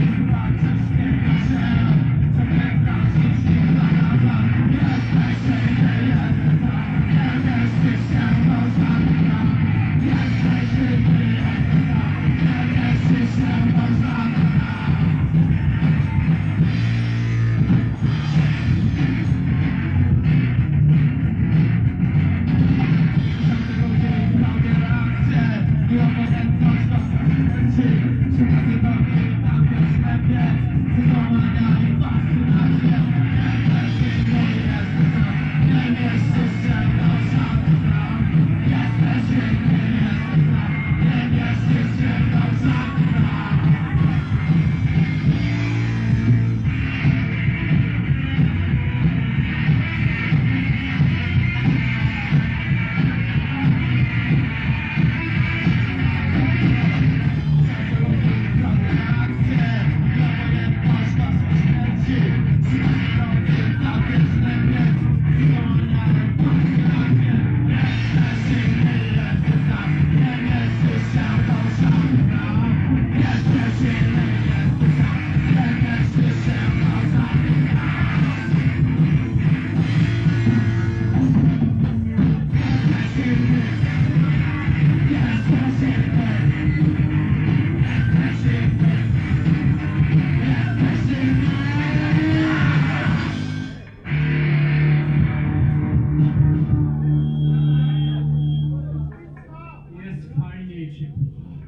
Jest i ciepło.